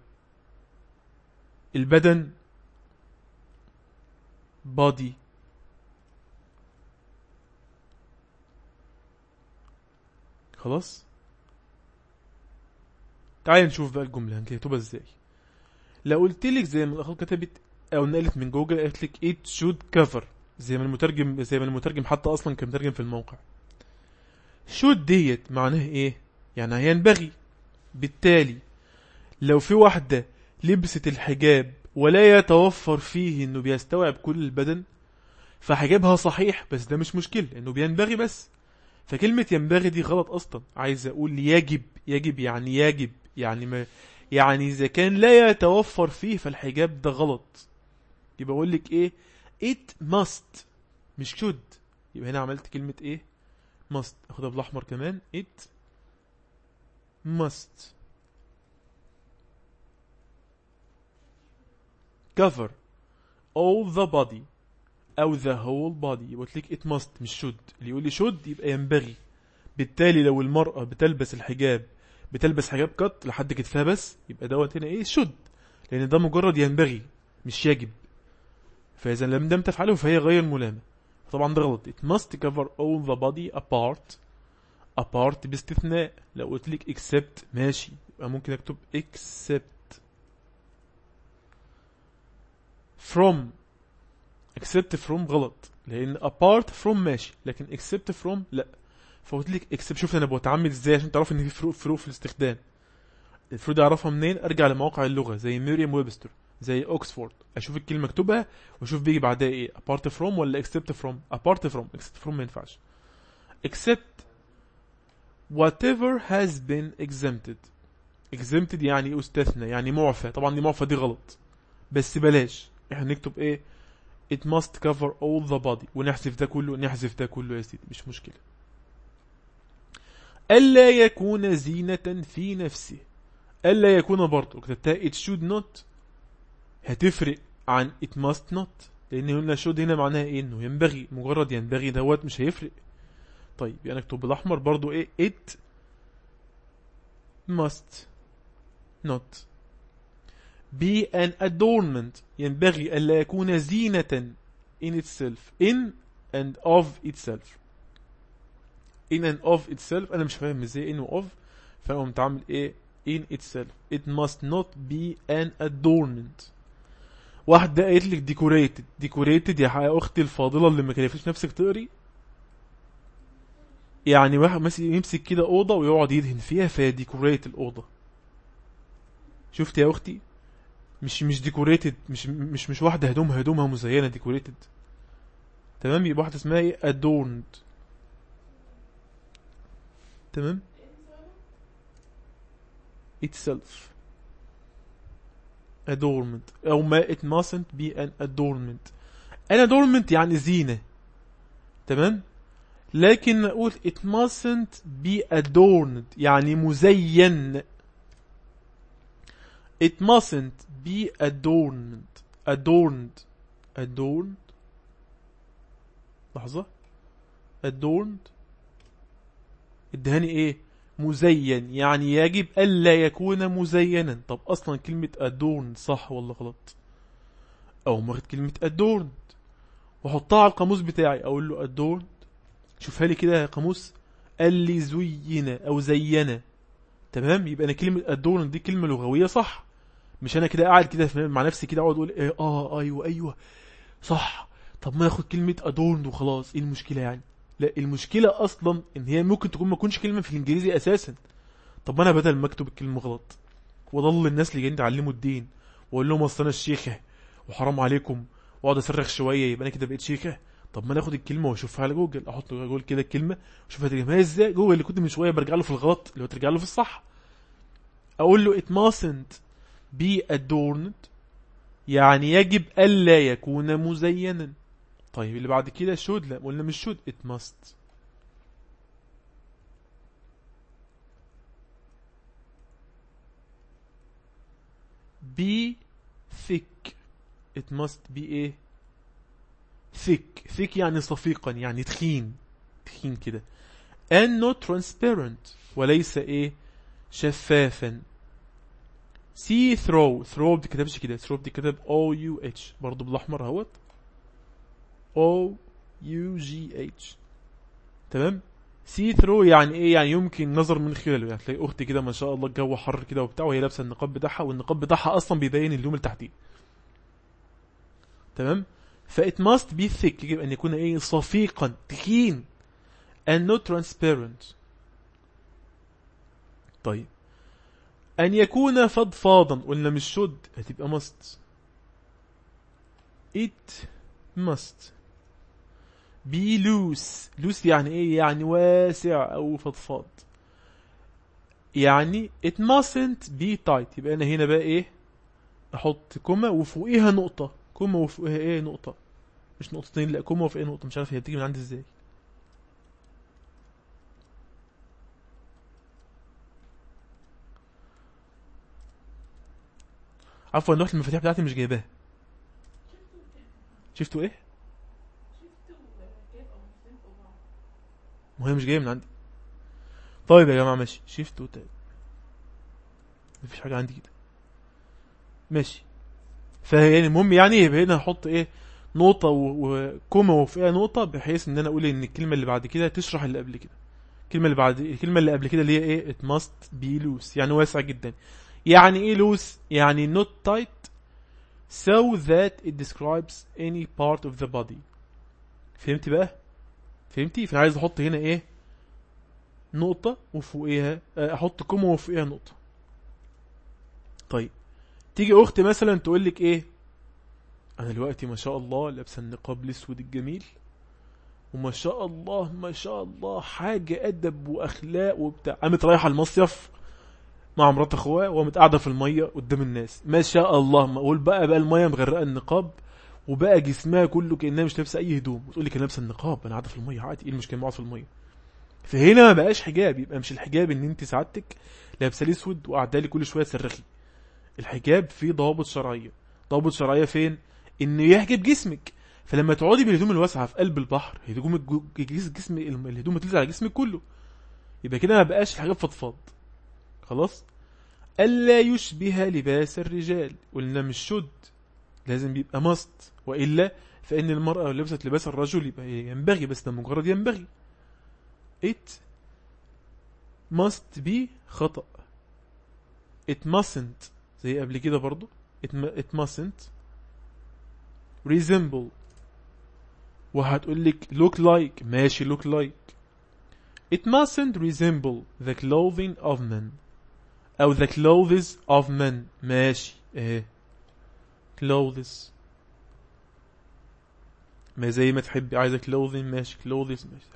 البدن. body. خلاص؟ تعالي نشوف بقى الجملة هنكتبها إزاي. لو قلت لك زي ما الاخوة كتبت أو نقلت من جوجل قالت لك it should cover. زي ما المترجم زي ما المترجم حتى أصلا كان مترجم في الموقع. should ديت معناها إيه؟ يعني ينبغي بالتالي لو في واحدة لبست الحجاب ولا يتوفر فيه إنه بيستوعب كل البدن فحجابها صحيح بس ده مش مشكلة إنه بينبغي بس. فكلمة ينبغي دي غلط أصلا. عايز أقول يجب يجب يعني يجب يعني ما يعني إذا كان لا يتوفر فيه فالحجاب ده غلط. يبقى أقول لك إيه؟ It must. مش should. يبقى هنا عملت كلمة إيه؟ must. أخدها بالأحمر كمان. it must. cover. all the body. أو the whole body. يبقى لك it must مش should. اللي يقول لي should يبقى ينبغي. بالتالي لو المرأة بتلبس الحجاب بتلبس حجاب قط لحد كتفها بس يبقى دوت هنا إيه؟ should. لأن ده مجرد ينبغي مش يجب. فإذا لم لم تفعله فهي غير ملامة. طبعا ده غلط it must cover all the body apart apart باستثناء. لو قلت لك except ماشي. يبقى ممكن أكتب except. From. Except from غلط. لأن apart from ماشي. لكن except from لا. فقلت لك اكسب شوف أنا بتعامل إزاي عشان تعرف إن في فروق فروق في الاستخدام. المفروض أعرفها منين؟ أرجع لمواقع اللغة زي Merriam Webster زي اوكسفورد. أشوف الكلمة مكتوبة وأشوف بيجي بعدها إيه apart from ولا except from apart from except from ما ينفعش. Except whatever has been exempted. Exempted يعني استثنى يعني معفى. طبعا دي معفى دي غلط. بس بلاش. إحنا نكتب إيه؟ It must cover all the body. ونحذف ده كله نحذف ده كله يا سيدي. مش مشكلة. ألا يكون زينة في نفسه. ألا يكون برضه. كتبتها. It should not هتفرق عن it must not لأن قلنا should هنا معناها إيه؟ إنه ينبغي مجرد ينبغي دوت مش هيفرق. طيب يعني نكتب بالأحمر برضو إيه؟ it must not. Be an adornment. ينبغي ألا يكون زينة in itself in and of itself. In and of itself أنا مش فاهم إزاي in و of قمت عامل إيه؟ in itself. It must not be an adornment. واحدة قالت لك decorated. Decorated يا أختي الفاضلة اللي ما كلفتش نفسك تقري. يعني واحد يمسك كده أوضة ويقعد يدهن فيها ف he decorate الأوضة. شفت يا أختي؟ مش مش decorated مش مش مش واحدة هدومها هدومها مزينة decorated تمام؟ يبقى واحدة اسمها إيه؟ adorned. تمام؟ Itself. Adornment أو ما it mustn't be an adornment an adornment يعني زينة تمام لكن نقول it mustn't be adorned يعني مزين it mustn't be adorned adorned adorned لحظة adorned الدهاني إيه مزين. يعني يجب ألا يكون مزينا. طب أصلا كلمة adorned صح ولا غلط؟ أو ماخد كلمة adorned وحطها على القاموس بتاعي. أقول له adorned شوفها لي كده يا قاموس. قال لي زين أو زينة. تمام؟ يبقى أنا كلمة adorned دي كلمة لغوية صح. مش أنا كده قاعد كده مع نفسي كده أقعد أقول إيه؟ آه أيوه أيوه. صح. طب ما آخد كلمة adorned وخلاص. إيه المشكلة يعني؟ لا المشكلة أصلا إن هي ممكن تكون ما تكونش كلمة في الإنجليزي أساسا. طب أنا بدل ما أكتب الكلمة غلط وأضل الناس اللي جايين يتعلموا الدين وأقول لهم أصل أنا الشيخة وحرام عليكم وأقعد أصرخ شوية يبقى أنا كده بقيت شيخة طب ما أنا آخد الكلمة وأشوفها على جوجل أحط جوجل كده الكلمة اشوفها ترجمها إزاي جوجل اللي كنت من شوية برجع له في الغلط اللي هو ترجع له في الصح. أقول له it mustn't be adorned يعني يجب ألا يكون مزينا. طيب اللي بعد كده should لا قلنا مش should it must. be thick it must be إيه thick. thick يعني صفيقا يعني تخين تخين كده. and not transparent وليس إيه شفافا. see throw throw بتكتبش كده throw بتكتب O U H برضو بالأحمر أهوت. O U G H. تمام؟ سي ثرو يعني إيه؟ يعني يمكن نظر من خلاله. يعني تلاقي أختي كده ما شاء الله الجو حر كده وبتاع وهي لابسة النقاب بتاعها والنقاب بتاعها أصلا بيبين اليوم اللي تحتيه. تمام؟ فإت must be thick يجب أن يكون إيه؟ صفيقا تخين and not transparent. طيب. أن يكون فضفاضا قلنا مش شد هتبقى must. It must. Loose. Loose يعني إيه؟ يعني واسع أو فضفاض. يعني it mustn't be tight. يبقى أنا هنا بقى إيه؟ أحط comma وفوقيها نقطة. comma وفوقيها إيه نقطة؟ مش نقطتين لا comma وفوقيها نقطة. مش عارف هي بتيجي من عندي إزاي. عفوا لوحة المفاتيح بتاعتي مش جايباها. شفتوا إيه؟ ما هي مش جاية من عندي. طيب يا جماعة ماشي. Shift و tab. مفيش حاجة عندي كده ماشي. فيعني المهم يعني يبقى هنا هحط إيه نقطة وكوما وفيها نقطة بحيث إن أنا أقول إن الكلمة اللي بعد كده تشرح اللي قبل كده. الكلمة اللي بعد الكلمة اللي قبل كده اللي هي إيه it must be loose يعني واسع جدا. يعني إيه loose يعني not tight so that it describes any part of the body. فهمتي بقى؟ فهمتي؟ فانا عايز أحط هنا إيه؟ نقطة وفوقيها أحط كوما وفوقيها نقطة. طيب تيجي أختي مثلا تقول لك إيه؟ أنا دلوقتي ما شاء الله لابسة النقاب الأسود الجميل وما شاء الله ما شاء الله حاجة أدب وأخلاق وبتاع. قامت رايحة المصيف مع مرات أخوها وقامت قاعدة في المية قدام الناس. ما شاء الله ما أقول بقى بقى المية مغرقة النقاب. وبقى جسمها كله كأنها مش لابسة أي هدوم. وتقول لي كان لابسة النقاب أنا قاعدة في المية. عادي إيه المشكلة قاعد في المية؟ فهنا ما بقاش حجاب. يبقى مش الحجاب إن أنت سعادتك لابسة الأسود وقاعدة لي كل شوية تصرخي الحجاب فيه ضوابط شرعية. ضوابط شرعية فين؟ إنه يحجب جسمك. فلما تقعدي بالهدوم الواسعة في قلب البحر هدوم الجو- جس- جسم الهدوم بتنزل على جسمك كله يبقى كده ما بقاش الحاجات فضفاض. خلاص؟ ألا يشبه لباس الرجال. قلنا مش شد. لازم بيبقى مست وإلا فإن المرأة لو لبست لباس الرجل يبقى ينبغي بس ده مجرد ينبغي it must be خطأ it mustn't زي قبل كده برضو it, it mustn't resemble وهتقول لك look like ماشي look like it mustn't resemble the clothing of men أو the clothes of men ماشي إيه clothes. ما زي ما تحبي عايزة clothing ماشي clothes ماشي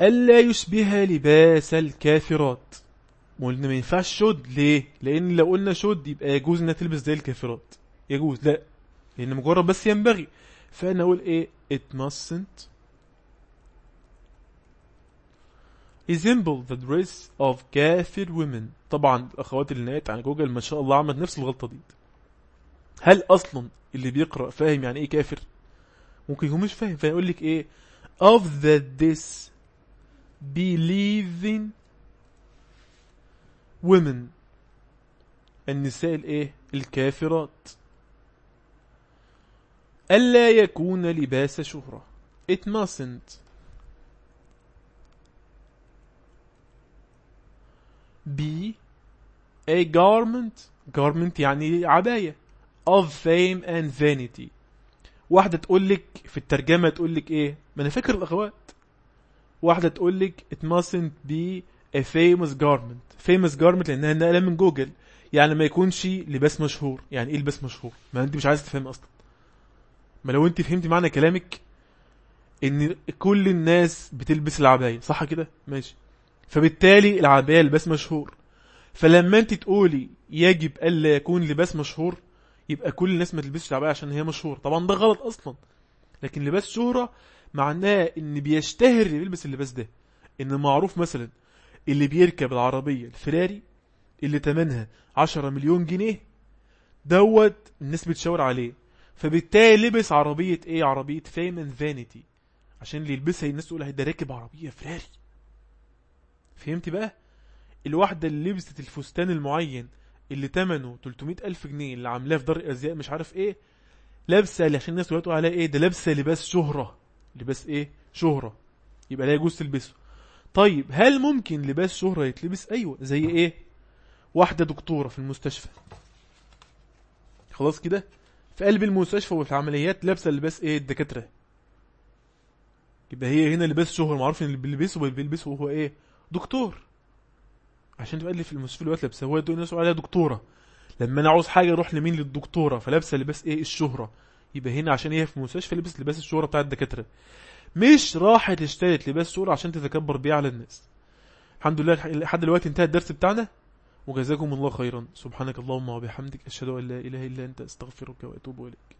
ألا يشبه لباس الكافرات. قلنا ما ينفعش شد. ليه؟ لأن لو قلنا شد يبقى يجوز إنها تلبس زي الكافرات. يجوز. لا. لأن مجرد بس ينبغي. فأنا أقول إيه؟ It mustn't resemble the dress of كافر women. طبعا الاخوات اللي نقيت على جوجل ما شاء الله عملت نفس الغلطة دي. هل أصلا اللي بيقرأ فاهم يعني إيه كافر؟ ممكن يكون مش فاهم فيقول لك إيه؟ Of the this believing women. النساء الإيه؟ الكافرات. ألا يكون لباس شهرة. It mustn't. Be a garment. Garment يعني عباية. Of fame and vanity. واحدة تقول لك في الترجمة تقول لك إيه؟ ما أنا فاكر الأخوات. واحدة تقول لك it mustn't be a famous garment. Famous garment لأنها نقلة من جوجل. يعني ما يكونش لباس مشهور. يعني إيه لباس مشهور؟ ما أنت مش عايز تفهم أصلا. ما لو أنت فهمتي معنى كلامك إن كل الناس بتلبس العباية. صح كده؟ ماشي. فبالتالي العباية لباس مشهور. فلما انت تقولي يجب ألا يكون لباس مشهور يبقى كل الناس ما تلبسش العباية عشان هي مشهور. طبعا ده غلط أصلا. لكن لباس شهرة معناه إن بيشتهر اللي بيلبس اللباس ده. إن معروف مثلا اللي بيركب العربية الفراري اللي تمنها عشرة مليون جنيه دوت الناس بتشاور عليه. فبالتالي لبس عربية إيه؟ عربية fame and vanity. عشان اللي يلبسها الناس تقول ده راكب عربية فراري. فهمتي بقى؟ الواحدة اللي لبست الفستان المعين اللي تمنه 300 ألف جنيه اللي عاملاه في دار الأزياء مش عارف إيه لابسة عشان الناس تقول عليها إيه ده لابسة لباس شهرة. لباس إيه؟ شهرة. يبقى لا يجوز تلبسه. طيب هل ممكن لباس شهرة يتلبس؟ أيوه. زي إيه؟ واحدة دكتورة في المستشفى. خلاص كده؟ في قلب المستشفى وفي العمليات لابسة لباس إيه؟ الدكاترة. يبقى هي هنا لباس شهرة معروف إن اللي بيلبسه بيلبسه هو إيه؟ دكتور. عشان تبقى اللي في المستشفى الوقت لابسه. هو الناس عليها دكتورة. لما أنا عاوز حاجة أروح لمين للدكتورة؟ فلابسة لباس إيه؟ الشهرة. يبقى هنا عشان هي في المستشفى لبس لباس الشهرة بتاع الدكاترة. مش راحت اشترت لباس شهرة عشان تتكبر بيه على الناس. الحمد لله لحد دلوقتي انتهى الدرس بتاعنا. وجزاكم الله خيرا. سبحانك اللهم وبحمدك. أشهد أن لا إله إلا أنت. أستغفرك وأتوب إليك.